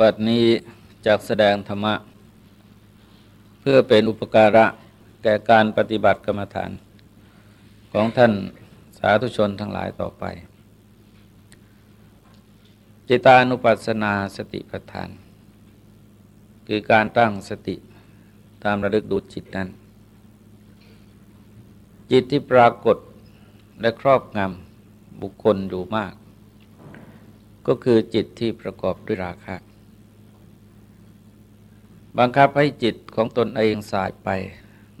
บัดนี้จากแสดงธรรมะ เพื่อเป็นอุปการะแก่การปฏิบัติกรรมฐาน ของท่านสาธุชนทั้งหลายต่อไป จิตานุปัสสนาสติปัฏฐาน คือการตั้งสติตามระลึกดูจิตนั้น จิตที่ปรากฏและครอบงำบุคคลอยู่มาก ก็คือจิตที่ประกอบด้วยราคะ บังคับให้จิตของตนเองสายไป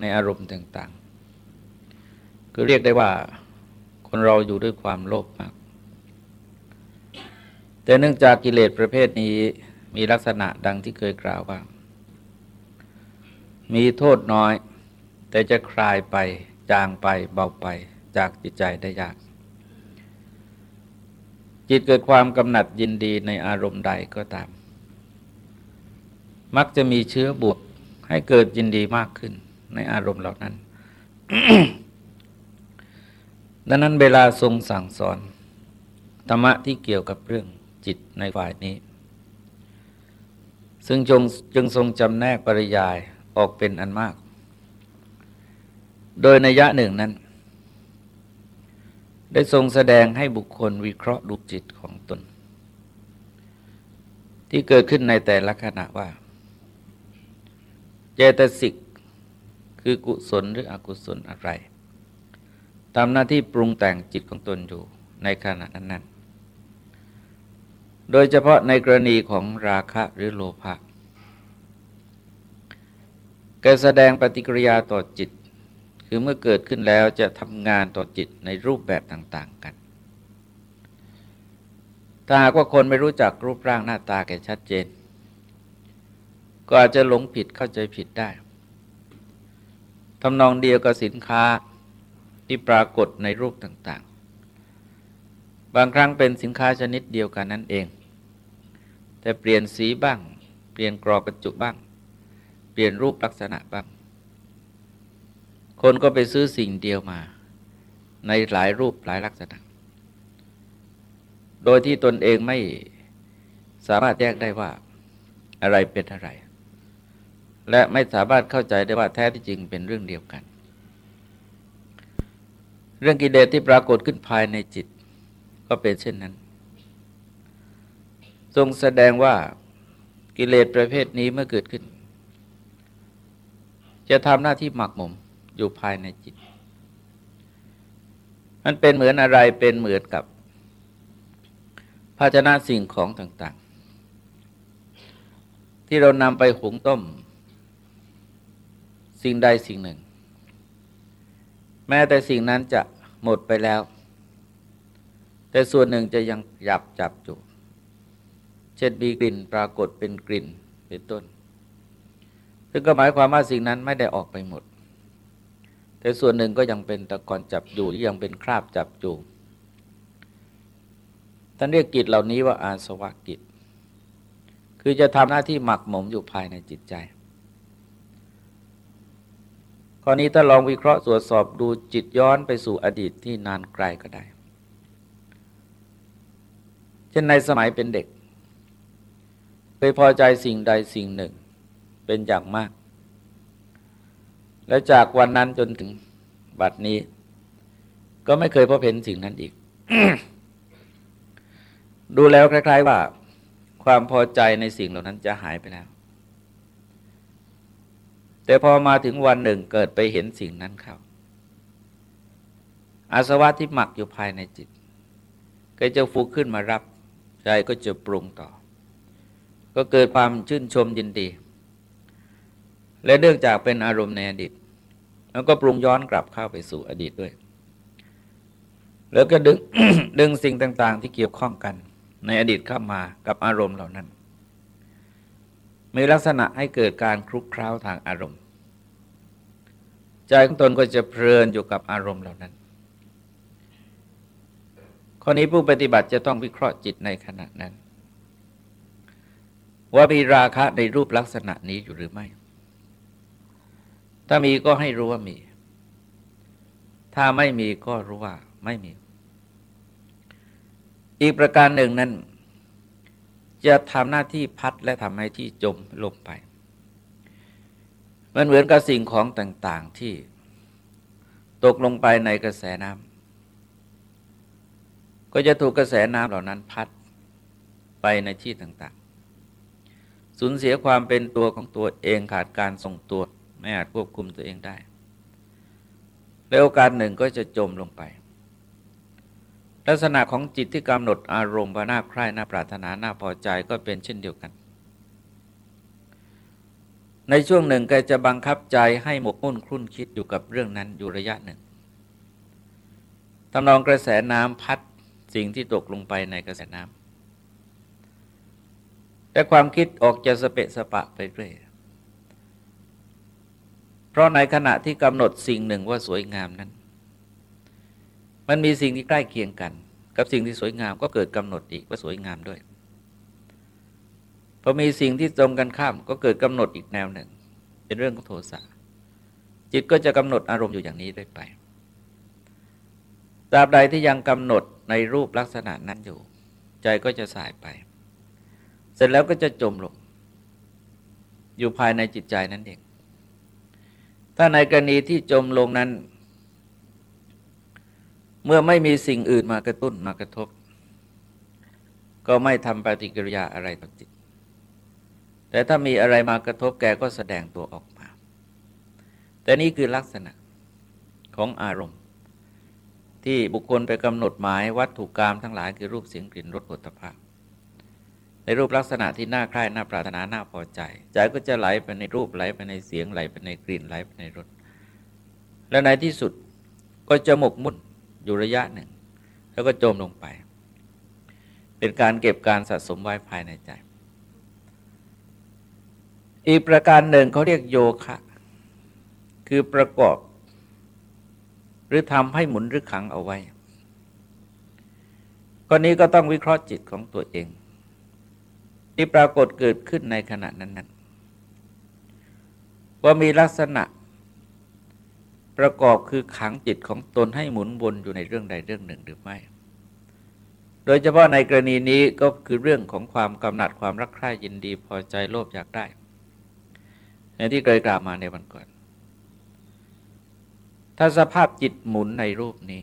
ในอารมณ์ต่าง ๆ คือเรียกได้ว่าคนเราอยู่ด้วยความโลภมาก แต่เนื่องจากกิเลสประเภทนี้มีลักษณะดังที่เคยกล่าวว่า มีโทษน้อย แต่จะคลายไป จางไปเบาไปจากจิตใจได้ยาก จิตเกิดความกำหนัดยินดีในอารมณ์ใดก็ตาม มักจะมีเชื้อบวกให้เกิดยินดีมากขึ้นในอารมณ์เหล่านั้น ดังนั้นเวลาทรงสั่งสอนธรรมะที่เกี่ยวกับเรื่องจิตในฝ่ายนี้ ซึ่งจงจึงทรงจำแนกปริยายออกเป็นอันมาก โดยในยะหนึ่งนั้น ได้ทรงแสดงให้บุคคลวิเคราะห์ดูจิตของตน ที่เกิดขึ้นในแต่ละขณะว่า เจตสิกคือกุศลหรืออกุศลอะไรทำหน้าที่ปรุงแต่งจิตของตนอยู่ในขณะนั้น ๆ โดยเฉพาะในกรณีของราคะหรือโลภะแกแสดงปฏิกิริยาต่อจิต คือเมื่อเกิดขึ้นแล้วจะทำงานต่อจิตในรูปแบบต่าง ๆ กัน ถ้าหากว่าคนไม่รู้จักรูปร่างหน้าตาแก่ชัดเจน ก็อาจจะหลงผิดเข้าใจผิดได้ทำนองเดียวกับสินค้าที่ปรากฏในรูปต่างๆ บางครั้งเป็นสินค้าชนิดเดียวกันนั่นเอง แต่เปลี่ยนสีบ้าง เปลี่ยนกรอบกระจุบ้าง เปลี่ยนรูปลักษณะบ้าง คนก็ไปซื้อสิ่งเดียวมา ในหลายรูปหลายลักษณะ โดยที่ตนเองไม่สามารถแยกได้ว่าอะไรเป็นอะไร และไม่สามารถเข้าใจได้ว่าแท้ที่จริงเป็นเรื่องเดียวกัน เรื่องกิเลสที่ปรากฏขึ้นภายในจิต ก็เป็นเช่นนั้น ทรงแสดงว่ากิเลสประเภทนี้เมื่อเกิดขึ้น จะทำหน้าที่หมักหมมอยู่ภายในจิต มันเป็นเหมือนอะไรเป็นเหมือนกับภาชนะสิ่งของต่างๆ ที่เรานำไปหุงต้ม สิ่งใดสิ่งหนึ่ง แม้แต่สิ่งนั้นจะหมดไปแล้ว แต่ส่วนหนึ่งจะยังหยับจับอยู่เช่นมีกลิ่นปรากฏเป็นกลิ่นเป็นต้น ซึ่งก็หมายความว่าสิ่งนั้นไม่ได้ออกไปหมด แต่ส่วนหนึ่งก็ยังเป็นตะกอนจับอยู่ยังเป็นคราบจับอยู่ท่านเรียกกิจเหล่านี้ว่าอาสวะกิจ คือจะทำหน้าที่หมักหมมอยู่ภายในจิตใจ ข้อนี้ถ้าลองวิเคราะห์ตรวจสอบดูจิตย้อนไปสู่อดีตที่นานไกลก็ได้ เช่นในสมัยเป็นเด็กเคยพอใจสิ่งใดสิ่งหนึ่งเป็นอย่างมาก แล้วจากวันนั้นจนถึงบัดนี้ ก็ไม่เคยพบเห็นสิ่งนั้นอีก ดูแล้วคล้าย ๆ ว่า ความพอใจในสิ่งเหล่านั้นจะหายไปแล้ว แต่พอมาถึงวันหนึ่งเกิดไปเห็นสิ่งนั้นเข้าอาสวะที่หมักอยู่ภายในจิต ก็จะฟูขึ้นมารับใจก็จะปรุงต่อ ก็เกิดความชื่นชมยินดี และเนื่องจากเป็นอารมณ์ในอดีตแล้วก็ปรุงย้อนกลับเข้าไปสู่อดีตด้วย แล้วก็ดึงดึงสิ่งต่าง ๆ ที่เกี่ยวข้องกัน ในอดีตเข้ามากับอารมณ์เหล่านั้น มีลักษณะให้เกิดการคลุกคล้าทางอารมณ์ ใจของตนก็จะเพลินอยู่กับอารมณ์เหล่านั้น ข้อนี้ผู้ปฏิบัติจะต้องวิเคราะห์จิตในขณะนั้น ว่ามีราคะในรูปลักษณะนี้อยู่หรือไม่ ถ้ามีก็ให้รู้ว่ามี ถ้าไม่มีก็รู้ว่าไม่มี อีกประการหนึ่งนั้น จะทำหน้าที่พัดและทำให้ที่จมลงไป มันเหมือนกับสิ่งของต่างๆที่ตกลงไปในกระแสน้ำก็จะถูกกระแสน้ำเหล่านั้นพัดไปในที่ต่างๆ สูญเสียความเป็นตัวของตัวเองขาดการทรงตัว ไม่อาจควบคุมตัวเองได้ แล้วโอกาสหนึ่งก็จะจมลงไป ลักษณะของจิตที่กำหนดอารมณ์ว่าน่าใคร่น่าปรารถนาน่าพอใจก็เป็นเช่นเดียวกัน ในช่วงหนึ่งแกจะบังคับใจให้หมกมุ่นคลุ่นคิดอยู่กับเรื่องนั้นอยู่ระยะหนึ่งทำนองกระแสน้ำพัดสิ่งที่ตกลงไปในกระแสน้ำแต่ความคิดออกจะสเปะสปะไปเรื่อยเพราะในขณะที่กำหนดสิ่งหนึ่งว่าสวยงามนั้น มันมีสิ่งที่ใกล้เคียงกัน กับสิ่งที่สวยงามก็เกิดกำหนดอีกว่าสวยงามด้วยพอมีสิ่งที่ตรงกันข้ามก็เกิดกำหนดอีกแนวหนึ่ง เป็นเรื่องของโทสะจิตก็จะกำหนดอารมณ์อยู่อย่างนี้ได้ไปตราบใดที่ยังกำหนดในรูปลักษณะนั้นอยู่ ใจก็จะสายไป เสร็จแล้วก็จะจมลง อยู่ภายในจิตใจนั้นเองถ้าในกรณีที่จมลงนั้น เมื่อไม่มีสิ่งอื่นมากระตุ้นมากระทบ ก็ไม่ทำปฏิกิริยาอะไรต่อจิต แต่ถ้ามีอะไรมากระทบแกก็แสดงตัวออกมา แต่นี่คือลักษณะของอารมณ์ ที่บุคคลไปกำหนดหมายวัตถุกรรมทั้งหลายคือรูปเสียงกลิ่นรสผลิตภัณฑ์ในรูปลักษณะที่น่าใคร่น่าปรารถนาน่าพอใจ ใจก็จะไหลไปในรูปไหลไปในเสียงไหลไปในกลิ่นไหลไปในรสและในที่สุดก็จะหมกมุ่น อยู่ระยะหนึ่ง แล้วก็จมลงไป เป็นการเก็บการสะสมไว้ภายในใจ อีกประการหนึ่งเขาเรียกโยคะ คือประกอบ หรือทำให้หมุนหรือขังเอาไว้ข้อนี้ก็ต้องวิเคราะห์จิตของตัวเอง ที่ปรากฏเกิดขึ้นในขณะนั้นๆว่ามีลักษณะ ประกอบคือขังจิตของตนให้หมุนวนอยู่ในเรื่องใดเรื่องหนึ่งหรือไม่ โดยเฉพาะในกรณีนี้ก็คือเรื่องของความกำหนัดความรักใคร่ยินดีพอใจโลภอยากได้ในที่เคยกล่าวมาในวันก่อน ถ้าสภาพจิตหมุนในรูปนี้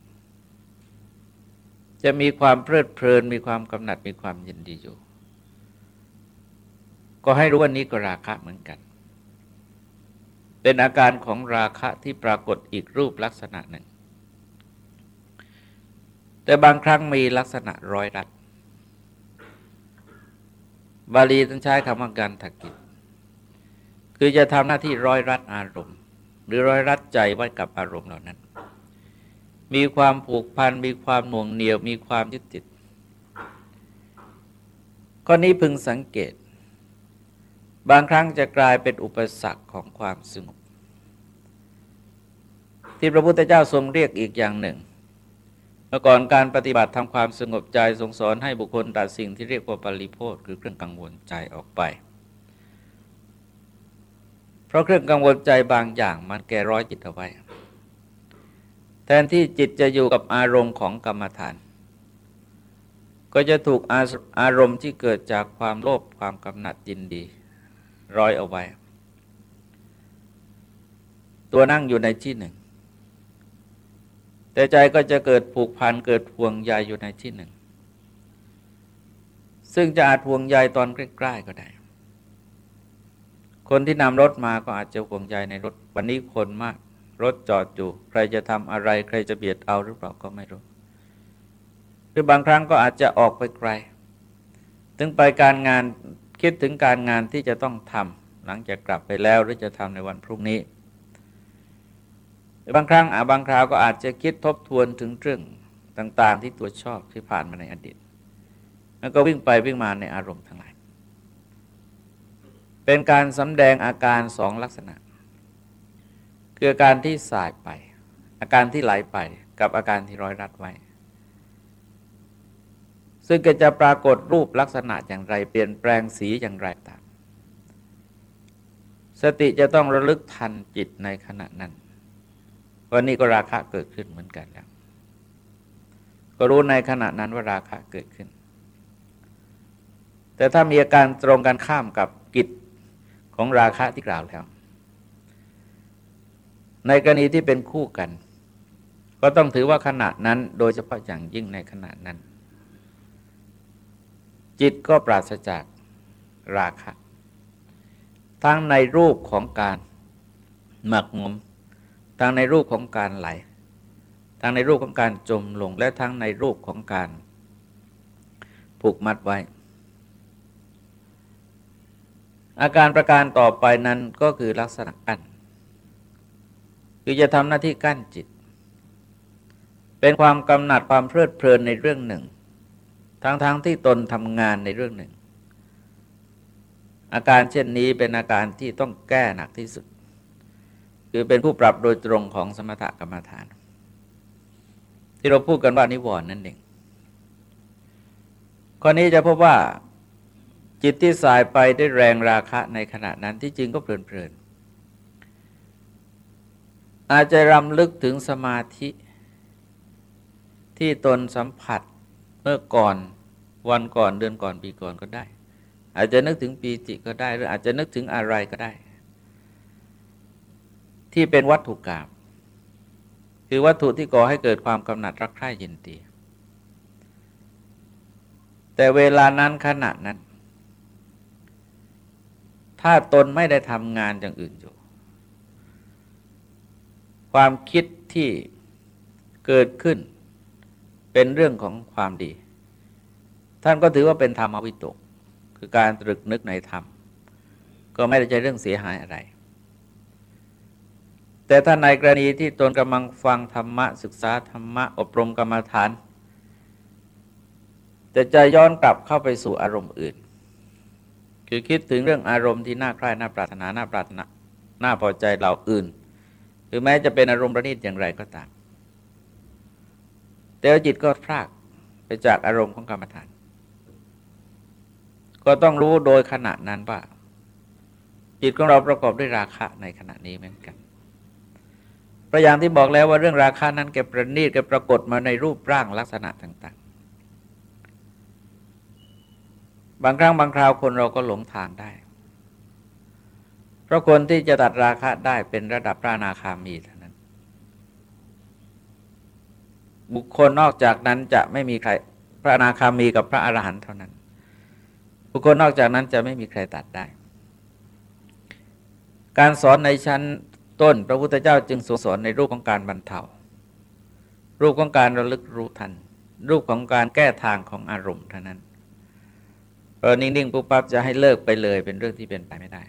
จะมีความเพลิดเพลินมีความกำหนัดมีความยินดีอยู่ ก็ให้รู้ว่านี้ก็ราคะเหมือนกัน เป็นอาการของราคะที่ปรากฏอีกรูปลักษณะหนึ่ง แต่บางครั้งมีลักษณะร้อยรัด บาลีต้องใช้คำว่าการถักกิจ คือจะทำหน้าที่ร้อยรัดอารมณ์ หรือร้อยรัดใจไว้กับอารมณ์เหล่านั้น มีความผูกพัน มีความหน่วงเหนียว มีความยึดติดข้อนี้พึงสังเกต บางครั้งจะกลายเป็นอุปสรรคของความสงบ ที่พระพุทธเจ้าทรงเรียกอีกอย่างหนึ่งเมื่อก่อนการปฏิบัติทำความสงบใจทรงสอนให้บุคคลตัดสิ่งที่เรียกว่าปริโพธคือเครื่องกังวลใจออกไป เพราะเครื่องกังวลใจบางอย่างมันแก่ร้อยจิตเอาไว้ แทนที่จิตจะอยู่กับอารมณ์ของกรรมฐาน ก็จะถูกอาอารมณ์ที่เกิดจากความโลภความกำหนัดยินดี ร้อยเอาไว้ ตัวนั่งอยู่ในที่หนึ่ง แต่ใจก็จะเกิดผูกพันเกิดพวงใยอยู่ในที่หนึ่ง ซึ่งจะอาจพวงใยตอนใกล้ๆก็ได้ คนที่นำรถมาก็อาจจะห่วงใยในรถวันนี้คนมาก รถจอดอยู่ ใครจะทำอะไร ใครจะเบียดเอาหรือเปล่าก็ไม่รู้หรือบางครั้งก็อาจจะออกไปไกล ถึงไปการงาน คิดถึงการงานที่จะต้องทำหลังจากกลับไปแล้วหรือจะทำในวันพรุ่งนี้บางครั้งอาบางคราวก็อาจจะคิดทบทวนถึงเรื่องต่าง ๆ ที่ตัวชอบที่ผ่านมาในอดีต แล้วก็วิ่งไปวิ่งมาในอารมณ์ทั้งหลาย เป็นการสำแดงอาการสองลักษณะ คืออาการที่สายไป อาการที่ไหลไปกับอาการที่ร้อยรัดไว้ ซึ่งก็จะปรากฏรูปลักษณะอย่างไร เปลี่ยนแปลงสีอย่างไรตามสติจะต้องระลึกทันจิตในขณะนั้นวันนี้ก็ราคะเกิดขึ้นเหมือนกันแล้ว ก็รู้ในขณะนั้นว่าราคะเกิดขึ้น แต่ถ้ามีอาการตรงกันข้ามกับกิจของราคะที่กล่าวแล้ว ในกรณีที่เป็นคู่กัน ก็ต้องถือว่าขณะนั้น โดยเฉพาะอย่างยิ่งในขณะนั้น จิตก็ปราศจากราคะ ทั้งในรูปของการหมักงม ทั้งในรูปของการไหล ทั้งในรูปของการจมลงและทั้งในรูปของการผูกมัดไว้ อาการประการต่อไปนั้นก็คือลักษณะกั้นคือจะทำหน้าที่กั้นจิต เป็นความกำหนัดความเพลิดเพลินในเรื่องหนึ่ง ทั้งๆทที่ตนทำงานในเรื่องหนึ่ง อาการเช่นนี้เป็นอาการที่ต้องแก้หนักที่สุด คือเป็นผู้ปรับโดยตรงของสมถกรรมฐาน ที่เราพูดกันว่านิวรณ์นั่นเองข้อนี้จะพบว่าจิตที่สายไปได้แรงราคะในขณะนั้นที่จริงก็เพลินๆอาจจะรำลึกถึงสมาธิที่ตนสัมผัส เมื่อก่อนวันก่อนเดือนก่อนปีก่อนก็ได้ อาจจะนึกถึงปีจิก็ได้ หรืออาจจะนึกถึงอะไรก็ได้ ที่เป็นวัตถุกรรมคือวัตถุที่ก่อให้เกิดความกำหนัดรักใคร่ยินดีแต่เวลานั้นขณะนั้น ถ้าตนไม่ได้ทำงานอย่างอื่นอยู่ ความคิดที่เกิดขึ้น เป็นเรื่องของความดี ท่านก็ถือว่าเป็นธรรมวิตก คือการตรึกนึกในธรรม ก็ไม่ได้ใจเรื่องเสียหายอะไร แต่ถ้าในกรณีที่ตนกำลังฟังธรรมะ ศึกษาธรรมะ อบรมกรรมฐาน แต่จะย้อนกลับเข้าไปสู่อารมณ์อื่น คือคิดถึงเรื่องอารมณ์ที่น่าใคร่น่าปรารถนาน่าปรารถนาน่าพอใจเหล่าอื่น หรือแม้จะเป็นอารมณ์ประณีตอย่างไรก็ตาม แต่จิตก็พลากไปจากอารมณ์ของกรรมฐาน ก็ต้องรู้โดยขณะนั้นว่า จิตของเราประกอบด้วยราคะในขณะนี้เหมือนกันประอย่างที่บอกแล้วว่าเรื่องราคานั้นแกประณีตแกปรากฏมาในรูปร่างลักษณะต่าง ๆ บางครั้งบางคราวคนเราก็หลงทางได้ เพราะคนที่จะตัดราคะได้เป็นระดับพระนาคามีเท่านน บุคคลนอกจากนั้นจะไม่มีใครพระอนาคามีกับพระอรหันต์เท่านั้น บุคคลนอกจากนั้นจะไม่มีใครตัดได้ การสอนในชั้นต้นพระพุทธเจ้าจึงทรงสอนในรูปของการบรรเทา รูปของการระลึกรู้ทัน รูปของการแก้ทางของอารมณ์เท่านั้นพอนิ่งๆปุ๊บปั๊บจะให้เลิกไปเลยเป็นเรื่องที่เป็นไปไม่ได้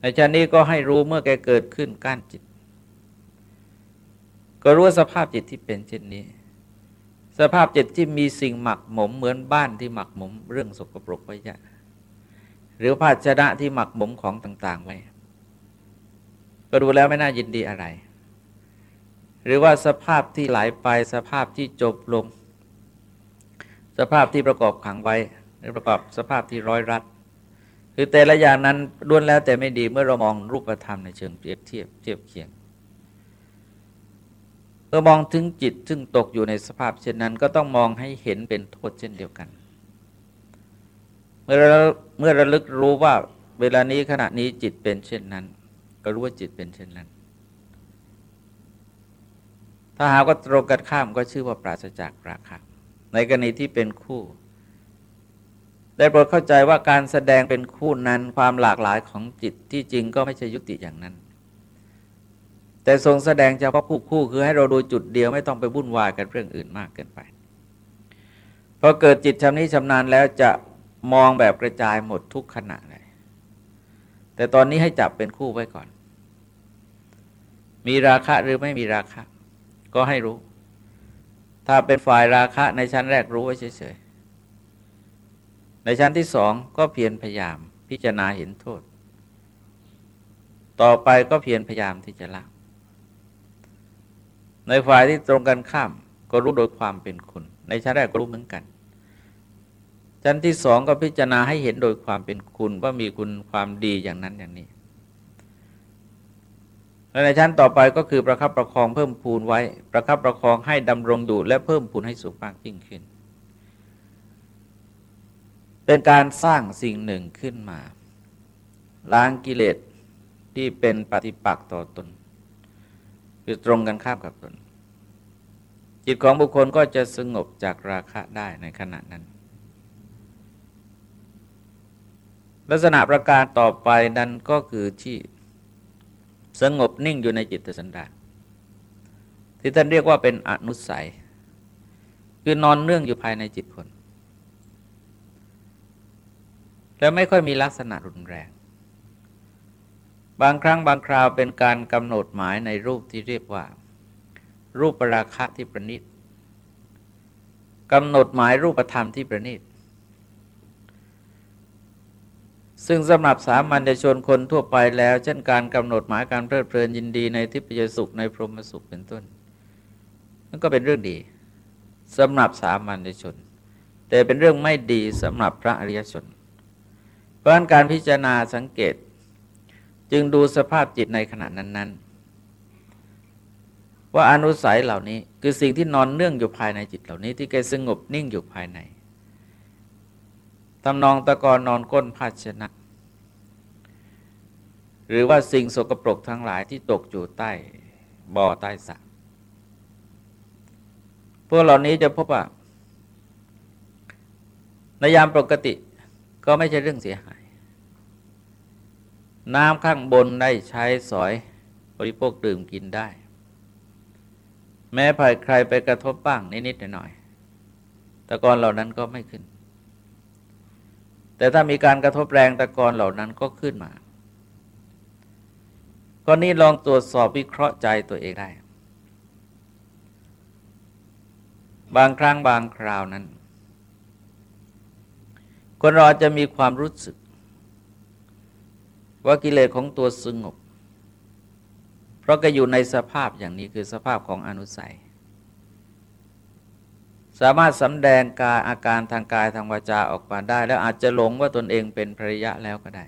ในชั้นนี้ก็ให้รู้เมื่อแกเกิดขึ้นก้านจิต ก็รู้สภาพจิตที่เป็นเช่นนี้ สภาพจิตที่มีสิ่งหมักหมมเหมือนบ้านที่หมักหมมเรื่องสกปรกไว้ยะหรือภาชนะที่หมักหมมของต่าง ๆ ไว้ ก็ดูแล้วไม่น่ายินดีอะไร หรือว่าสภาพที่ไหลไปสภาพที่จบลง สภาพที่ประกอบขังไว้ หรือประกอบสภาพที่ร้อยรัดคือแต่ละอย่างนั้นล้วนแล้วแต่ไม่ดีเมื่อเรามองรูปธรรมในเชิงเปรียบเทียบเทียบเคียง เมื่อมองถึงจิตซึ่งตกอยู่ในสภาพเช่นนั้น ก็ต้องมองให้เห็นเป็นโทษเช่นเดียวกัน เมื่อเมื่อระลึกรู้ว่าเวลานี้ขณะนี้จิตเป็นเช่นนั้น ก็รู้ว่าจิตเป็นเช่นนั้น ถ้าหาก็ตรงกันข้ามก็ชื่อว่าปราศจากราคะในกรณีที่เป็นคู่ ได้โปรดเข้าใจว่าการแสดงเป็นคู่นั้นความหลากหลายของจิตที่จริงก็ไม่ใช่ยุติอย่างนั้น แต่ทรงแสดงเฉพาะคู่คู่คือให้เราดูจุดเดียวไม่ต้องไปวุ่นวายกันเรื่องอื่นมากเกินไปพอเกิดจิตชำนิชำนาญแล้วจะมองแบบกระจายหมดทุกขณะเลยแต่ตอนนี้ให้จับเป็นคู่ไว้ก่อน มีราคะหรือไม่มีราคะ ก็ให้รู้ ถ้าเป็นฝ่ายราคะในชั้นแรกรู้ไว้เฉยในชั้นที่สองก็เพียรพยายามพิจารณาเห็นโทษ ต่อไปก็เพียรพยายามที่จะละ ในฝ่ายที่ตรงกันข้าม ก็รู้โดยความเป็นคุณ ในชั้นแรกก็รู้เหมือนกันชั้นที่สองก็พิจารณาให้เห็นโดยความเป็นคุณว่ามีคุณความดีอย่างนั้นอย่างนี้ และในชั้นต่อไปก็คือประคับประคองเพิ่มพูนไว้ ประคับประคองให้ดำรงอยู่และเพิ่มพูนให้สูงมากยิ่งขึ้น เป็นการสร้างสิ่งหนึ่งขึ้นมา ล้างกิเลสที่เป็นปฏิปักษ์ต่อตน คือตรงกันข้ามกับตน จิตของบุคคลก็จะสงบจากราคะได้ในขณะนั้น ลักษณะประการต่อไปนั้นก็คือที่สงบนิ่งอยู่ในจิตสันดานที่ท่านเรียกว่าเป็นอนุสัย คือนอนเนื่องอยู่ภายในจิตคน แล้วไม่ค่อยมีลักษณะรุนแรง บางครั้งบางคราวเป็นการกำหนดหมายในรูปที่เรียกว่า รูปปราคะที่ประณีตกำหนดหมายรูปธรรมที่ประณีตซึ่งสำหรับสามัญชนคนทั่วไปแล้ว เช่นการกำหนดหมายการเพลิดเพลินยินดีในทิพยสุขในพรหมสุขเป็นต้นนั่นก็เป็นเรื่องดีสำหรับสามัญชน แต่เป็นเรื่องไม่ดีสำหรับพระอริยชน เพราะการพิจารณาสังเกต จึงดูสภาพจิตในขณะนั้น ๆ ว่าอนุสัยเหล่านี้คือสิ่งที่นอนเนื่องอยู่ภายในจิตเหล่านี้ ที่แกสงบนิ่งอยู่ภายในทำนองตะกอนนอนก้นภาชนะ หรือว่าสิ่งสกปรกทั้งหลายที่ตกอยู่ใต้บ่อใต้สระพวกเหล่านี้จะพบว่าในยามปกติก็ไม่ใช่เรื่องเสียหาย น้ำข้างบนได้ใช้สอยบริโภคดื่มกินได้ แม้ภายใครไปกระทบบ้างนิดๆหน่อยๆตะกอนเหล่านั้นก็ไม่ขึ้น แต่ถ้ามีการกระทบแรงตะกอนเหล่านั้นก็ขึ้นมาก็นี้ลองตรวจสอบวิเคราะห์ใจตัวเองได้ บางครั้งบางคราวนั้น คนเราจะมีความรู้สึก ว่ากิเลสของตัวสงบ เพราะก็อยู่ในสภาพอย่างนี้คือสภาพของอนุสัย สามารถสำแดงกายอาการทางกายทางวาจาออกมาได้ แล้วอาจจะหลงว่าตนเองเป็นภริยะแล้วก็ได้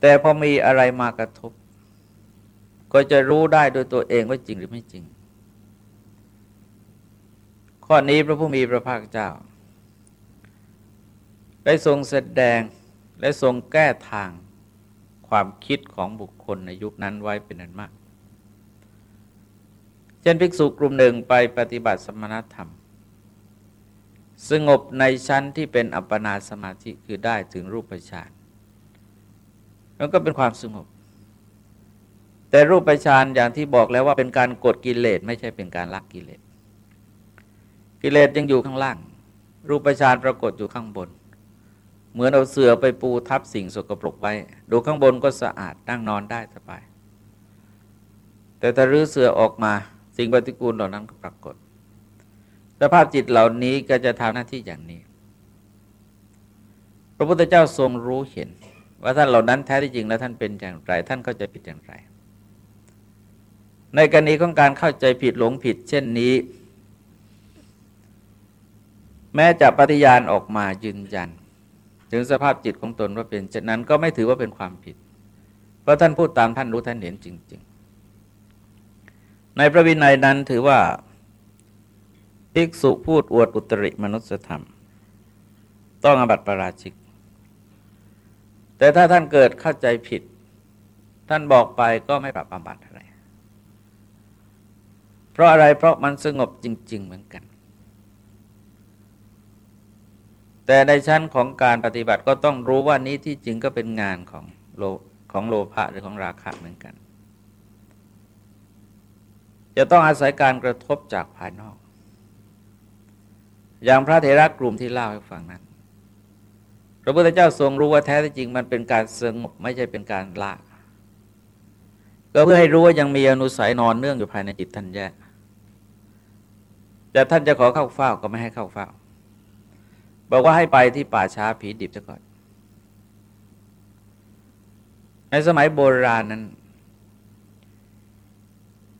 แต่พอมีอะไรมากระทบ ก็จะรู้ได้โดยตัวเองว่าจริงหรือไม่จริง ข้อนี้พระผู้มีพระภาคเจ้า ได้ทรงแสดง และทรงแก้ทางความคิดของบุคคลในยุคนั้นไว้เป็นอันมาก เช่นภิกษุกลุ่มหนึ่งไปปฏิบัติสมณธรรม สงบในชั้นที่เป็นอัปปนาสมาธิคือได้ถึงรูปฌานแล้วก็เป็นความสงบ แต่รูปฌานอย่างที่บอกแล้วว่าเป็นการกดกิเลสไม่ใช่เป็นการลักกิเลส กิเลสยังอยู่ข้างล่าง รูปฌานปรากฏอยู่ข้างบน เหมือนเอาเสือไปปูทับสิ่งสกปรกไว้ ดูข้างบนก็สะอาดนั่งนอนได้สบาย แต่ถ้ารื้อเสือออกมาสิ่งปฏิกูลเหล่านั้นก็ปรากฏ สภาพจิตเหล่านี้ก็จะทำหน้าที่อย่างนี้ พระพุทธเจ้าทรงรู้เห็น ว่าท่านเหล่านั้นแท้ที่จริงแล้วท่านเป็นอย่างไร ท่านเข้าใจผิดอย่างไร ในกรณีของการเข้าใจผิดหลงผิด เช่นนี้ แม้จะปฏิญาณออกมายืนยัน ถึงสภาพจิตของตนว่าเป็นเช่นนั้นก็ไม่ถือว่าเป็นความผิด เพราะท่านพูดตามท่านรู้ท่านเห็นจริง ๆ ในพระวินัยนั้นถือว่าภิกษุพูดอวดอุตริมนุสธรรม ต้องอบัติประราชิก แต่ถ้าท่านเกิดเข้าใจผิด ท่านบอกไปก็ไม่ปรับอาบัติอะไร เพราะอะไรเพราะมันสงบจริง ๆ เหมือนกัน แต่ในชั้นของการปฏิบัติก็ต้องรู้ว่านี้ที่จริงก็เป็นงานของโลของโลภะหรือของราคะเหมือนกัน จะต้องอาศัยการกระทบจากภายนอก อย่างพระเถระกลุ่มที่เล่าให้ฟังนั้น พระพุทธเจ้าทรงรู้ว่าแท้จริงมันเป็นการสงบไม่ใช่เป็นการละก็เพื่อให้รู้ว่ายังมีอนุสัยนอนเนื่องอยู่ภายในจิตท่านแย่แต่ท่านจะขอเข้าเฝ้าก็ไม่ให้เข้าเฝ้า บอกว่าให้ไปที่ป่าช้าผีดิบซะก่อน ในสมัยโบราณนั้น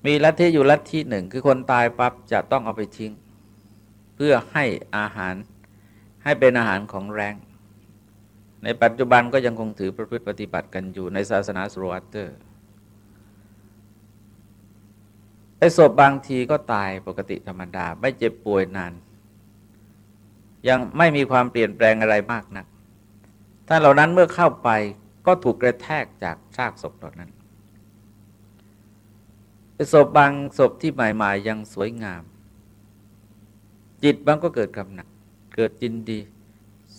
มีลัทธิอยู่ลัทธิหนึ่ง คือคนตายปั๊บจะต้องเอาไปทิ้ง เพื่อให้อาหารให้เป็นอาหารของแรง ในปัจจุบันก็ยังคงถือประพฤติปฏิบัติกันอยู่ในศาสนาสโรอัตเตอร์ไอ้ศพบางทีก็ตายปกติธรรมดา ไม่เจ็บป่วยนาน ยังไม่มีความเปลี่ยนแปลงอะไรมากนักท่านเหล่านั้นเมื่อเข้าไปก็ถูกกระแทกจากซากศพเหล่านั้นศพบางศพที่ใหม่ๆยังสวยงาม จิตบางก็เกิดกำหนัดเกิดจินดี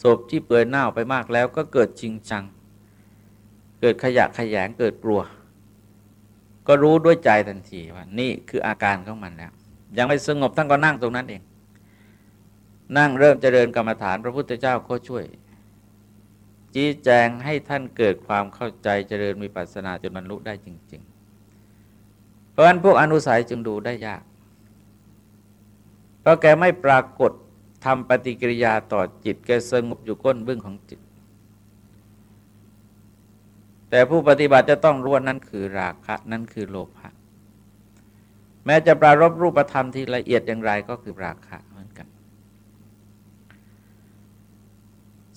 ศพที่เปื่อยเน่าไปมากแล้วก็เกิดจริงจัง เกิดขยะขยงเกิดกลัว ก็รู้ด้วยใจทันทีว่านี่คืออาการของมันแล้ว ยังไม่สงบท่านก็นั่งตรงนั้นเอง นั่งเริ่มเจริญกรรมฐานพระพุทธเจ้าก็ช่วย ชี้แจงให้ท่านเกิดความเข้าใจเจริญมีปัสนาจนบรรลุได้จริง ๆ เพราะฉะนั้นพวกอนุสัยจึงดูได้ยาก เพราะแกไม่ปรากฏทำปฏิกิริยาต่อจิตแกสงบอยู่ก้นเบื้องของจิต แต่ผู้ปฏิบัติจะต้องรู้ว่านั่นคือราคะ นั่นคือโลภะแม้จะปรารบรูปธรรมที่ละเอียดอย่างไรก็คือราคะ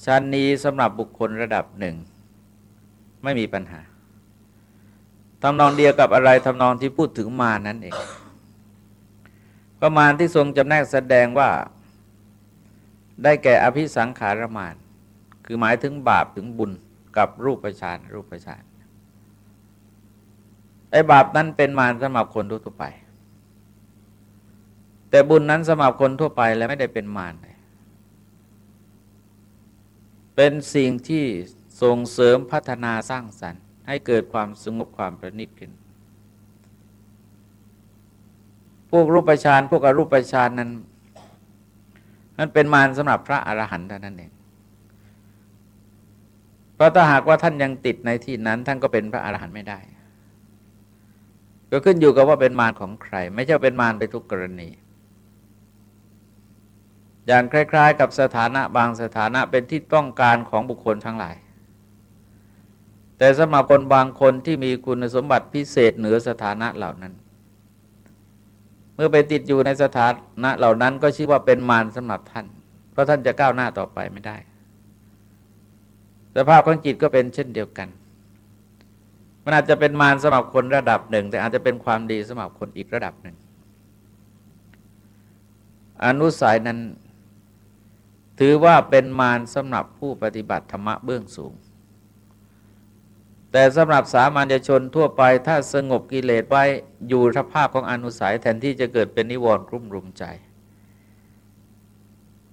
ชั้นนี้สำหรับบุคคลระดับหนึ่ง ไม่มีปัญหาทำนองเดียวกับอะไรทำนองที่พูดถึงมานั่นเองประมาณที่ทรงจำแนกแสดงว่าได้แก่อภิสังขารมาน คือหมายถึงบาปถึงบุญกับรูปประชานรูปประชานไอ้บาปนั้นเป็นมารสำหรับคนทั่วไป แต่บุญนั้นสำหรับคนทั่วไปแล้วไม่ได้เป็นมาร เป็นสิ่งที่ส่งเสริมพัฒนาสร้างสรรค์ ให้เกิดความสงบความประณีตขึ้น พวกรูปฌานพวกอรูปฌานนั้นนั้นเป็นมารสำหรับพระอรหันต์เท่านั้นเองเพราะถ้าหากว่าท่านยังติดในที่นั้น ท่านก็เป็นพระอรหันต์ไม่ได้ ก็ขึ้นอยู่กับว่าเป็นมารของใคร ไม่ใช่เป็นมารไปทุกกรณี อย่างคล้าย ๆ กับสถานะบางสถานะเป็นที่ต้องการของบุคคลทั้งหลาย แต่สมาคนบางคนที่มีคุณสมบัติพิเศษเหนือสถานะเหล่านั้น เมื่อไปติดอยู่ในสถานะเหล่านั้นก็ชื่อว่าเป็นมารสำหรับท่าน เพราะท่านจะก้าวหน้าต่อไปไม่ได้ สภาพของจิตก็เป็นเช่นเดียวกัน มันอาจจะเป็นมารสำหรับคนระดับหนึ่ง แต่อาจจะเป็นความดีสำหรับคนอีกระดับหนึ่ง อนุสัยนั้น ถือว่าเป็นมารสำหรับผู้ปฏิบัติธรรมะเบื้องสูง แต่สำหรับสามัญชนทั่วไปถ้าสงบกิเลสไว้อยู่สภาพของอนุสัยแทนที่จะเกิดเป็นนิวรณ์กลุ่มรุมใจ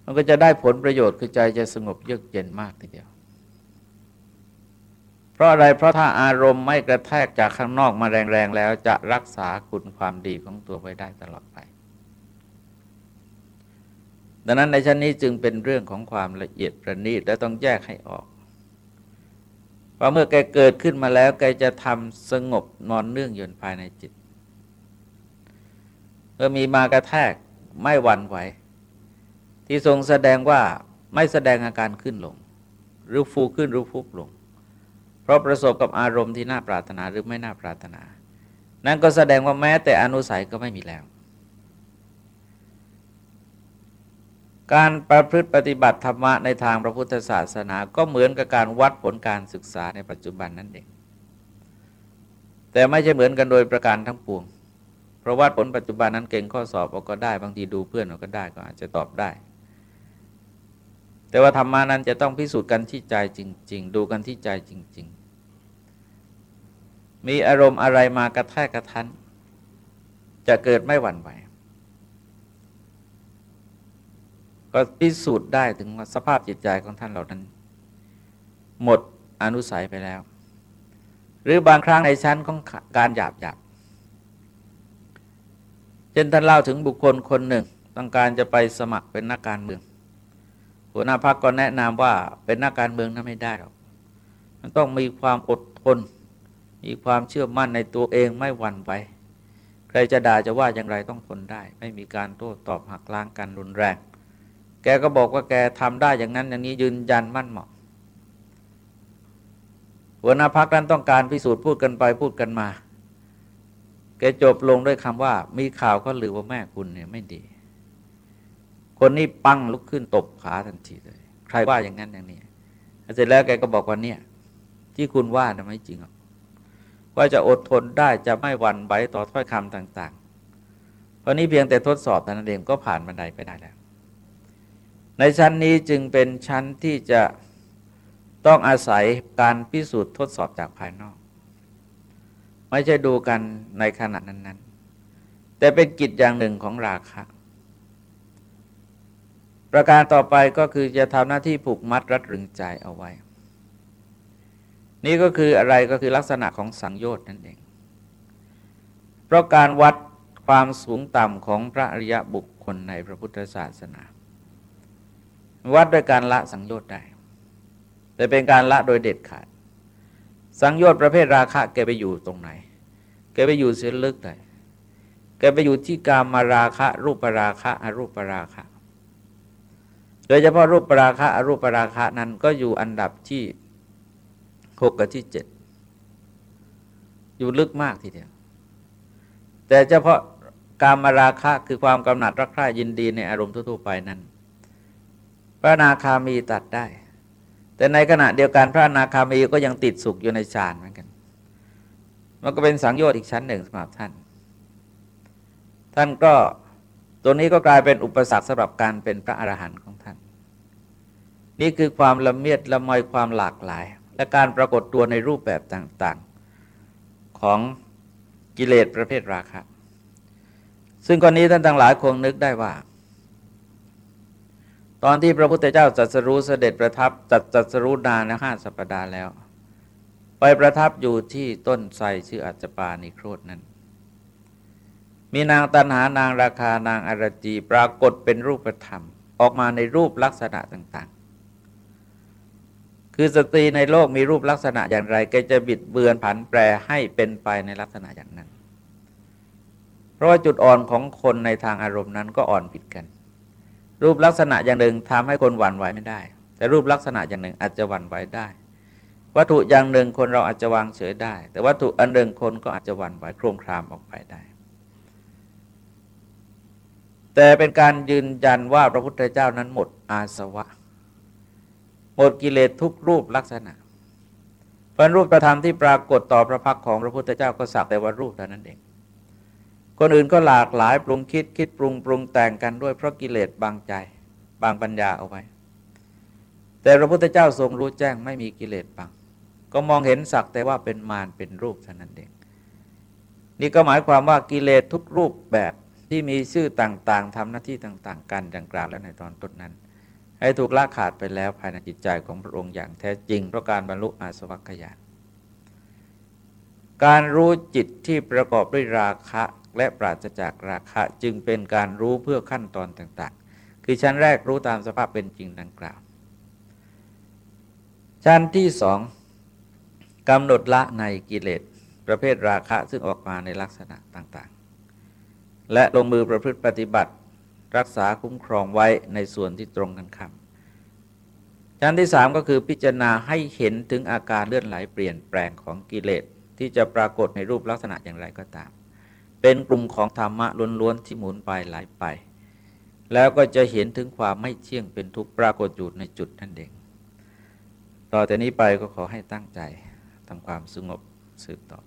มันก็จะได้ผลประโยชน์คือใจจะสงบเยือกเย็นมากทีเดียว เพราะอะไรเพราะถ้าอารมณ์ไม่กระแทกจากข้างนอกมาแรงๆแล้วจะรักษาคุณความดีของตัวไว้ได้ตลอดไป ดังนั้นในชั้นนี้จึงเป็นเรื่องของความละเอียดประณีตและต้องแยกให้ออกว่าเมื่อแกเกิดขึ้นมาแล้วแกจะทำสงบนอนเนื่องอยู่ภายในจิตเมื่อมีมากระแทกไม่หวั่นไหวที่ทรงแสดงว่าไม่แสดงอาการขึ้นลง หรือฟูขึ้นหรือฟุบลง เพราะประสบกับอารมณ์ที่น่าปรารถนาหรือไม่น่าปรารถนา นั่นก็แสดงว่าแม้แต่อนุสัยก็ไม่มีแล้ว การประพฤติปฏิบัติธรรมะในทางพระพุทธศาสนา ก็เหมือนกับการวัดผลการศึกษาในปัจจุบันนั่นเอง แต่ไม่ใช่เหมือนกันโดยประการทั้งปวง เพราะวัดผลปัจจุบันนั้นเก่งข้อสอบเราก็ได้บางทีดูเพื่อนเราก็ได้ก็อาจจะตอบได้ แต่ว่าธรรมานั้นจะต้องพิสูจน์กันที่ใจจริง ๆ ดูกันที่ใจจริง ๆ มีอารมณ์อะไรมากระแทกกระทันจะเกิดไม่หวั่นไหว ก็พิสูจน์ได้ถึงสภาพจิตใจของท่านเหล่านั้น หมดอนุสัยไปแล้ว หรือบางครั้งในชั้นของการหยาบหยาบเช่นท่านเล่าถึงบุคคลคนหนึ่ง ต้องการจะไปสมัครเป็นนักการเมือง หัวหน้าพรรคก็แนะนำว่าเป็นนักการเมืองนั้นไม่ได้หรอกมันต้องมีความอดทน มีความเชื่อมั่นในตัวเองไม่หวั่นไหวใครจะด่าจะว่าอย่างไรต้องทนได้ ไม่มีการโต้ตอบหักล้างกันรุนแรง แกก็บอกว่าแกทำได้อย่างนั้นอย่างนี้ยืนยันมั่นเหมาะหัวหน้าพักนั้นต้องการพิสูจน์พูดกันไปพูดกันมา แกจบลงด้วยคำว่า มีข่าวก็หรือว่าแม่คุณเนี่ยไม่ดี คนนี้ปั้งลุกขึ้นตบขาทันทีเลย ใครว่าอย่างนั้นอย่างนี้เสร็จแล้วแกก็บอกว่าเนี่ย ที่คุณว่านะไม่จริงหรอกว่าจะอดทนได้จะไม่หวั่นไหวต่อถ้อยคำต่าง ๆ เพราะนี้เพียงแต่ทดสอบแต่นั้นเองก็ผ่านบันไดไปได้แล้ว ในชั้นนี้จึงเป็นชั้นที่จะต้องอาศัยการพิสูจน์ทดสอบจากภายนอก ไม่ใช่ดูกันในขณะนั้น ๆ แต่เป็นกิจอย่างหนึ่งของราคะประการต่อไปก็คือจะทำหน้าที่ผูกมัดรัดรึงใจเอาไว้ นี่ก็คืออะไรก็คือลักษณะของสังโยชน์นั่นเอง เพราะการวัดความสูงต่ำของพระอริยบุคคลในพระพุทธศาสนา วัดด้วยการละสังโยชน์ได้ แต่เป็นการละโดยเด็ดขาด สังโยชน์ประเภทราคะแกไปอยู่ตรงไหน แกไปอยู่เสียลึกเลยแกไปอยู่ที่กามาราคะ รูปราคะอรูปราคะ โดยเฉพาะรูปราคะอรูปราคะนั้นก็อยู่อันดับที่หกกับที่เจ็ดอยู่ลึกมากทีเดียว แต่เฉพาะการมาราคะคือความกำหนัดรักใคร่ยินดีในอารมณ์ทั่วไปนั้น พระนาคามีตัดได้ แต่ในขณะเดียวกันพระนาคามีก็ยังติดสุขอยู่ในฌานเหมือนกัน มันก็เป็นสังโยชน์อีกชั้นหนึ่งสำหรับท่าน ท่านก็ตัวนี้ก็กลายเป็นอุปสรรคสำหรับการเป็นพระอรหันต์ของท่าน นี่คือความละเมียดละมอยความหลากหลาย และการปรากฏตัวในรูปแบบต่างๆ ของกิเลสประเภทราคะ ซึ่งกรณีท่านทั้งหลายคงนึกได้ว่า ตอนที่พระพุทธเจ้าจัดสรู้เสด็จประทับจัดจัดสรู้นานนะห้าสัปดาห์แล้ว ไปประทับอยู่ที่ต้นไทรชื่ออัจจปานิโครดนั้น มีนางตันหานางราคานางอารจีปรากฏเป็นรูปธรรม ออกมาในรูปลักษณะต่างๆ คือสตรีในโลกมีรูปลักษณะอย่างไรแกจะบิดเบือนผันแปรให้เป็นไปในลักษณะอย่างนั้น เพราะว่าจุดอ่อนของคนในทางอารมณ์นั้นก็อ่อนผิดกัน รูปลักษณะอย่างหนึ่งทำให้คนหวั่นไหวไม่ได้ แต่รูปลักษณะอย่างหนึ่งอาจจะหวั่นไหวได้ วัตถุอย่างหนึ่งคนเราอาจจะวางเฉยได้ แต่วัตถุอันหนึ่งคนก็อาจจะหวั่นไหวโครงครามออกไปได้ แต่เป็นการยืนยันว่าพระพุทธเจ้านั้นหมดอาสวะ หมดกิเลสทุกรูปลักษณะเพราะรูปประธรรมที่ปรากฏต่อพระพักของพระพุทธเจ้าก็สักแต่ว่ารูปเท่านั้นเอง คนอื่นก็หลากหลายปรุงคิดคิดปรุงปรุงแต่งกันด้วยเพราะกิเลสบางใจ บางปัญญาเอาไว้ แต่พระพุทธเจ้าทรงรู้แจ้งไม่มีกิเลสบาง ก็มองเห็นสักแต่ว่าเป็นมารเป็นรูปเท่านั้นเองนี่ก็หมายความว่ากิเลสทุกรูปแบบที่มีชื่อต่างๆทำหน้าที่ต่างๆ กันดังกล่าวแล้วในตอนต้นนั้น ให้ถูกละขาดไปแล้วภายในจิตใจของพระองค์อย่างแท้จริงเพราะการบรรลุอาสวัคยานการรู้จิตที่ประกอบด้วยราคะ และปราศจากราคะจึงเป็นการรู้เพื่อขั้นตอนต่าง ๆ คือชั้นแรกรู้ตามสภาพเป็นจริงดังกล่าว ชั้นที่สองกำหนดละในกิเลสประเภทราคะซึ่งออกมาในลักษณะต่างๆ และลงมือประพฤติปฏิบัติ รักษาคุ้มครองไว้ในส่วนที่ตรงกันข้ามชั้นที่สามก็คือพิจารณาให้เห็นถึงอาการเลื่อนไหลเปลี่ยนแปลงของกิเลสที่จะปรากฏในรูปลักษณะอย่างไรก็ตาม เป็นกลุ่มของธรรมะล้วนๆที่หมุนไปไหลไป แล้วก็จะเห็นถึงความไม่เที่ยงเป็นทุกข์ปรากฏอยู่ในจุดนั่นเอง ต่อแต่นี้ไปก็ขอให้ตั้งใจทำความสงบสืบต่อ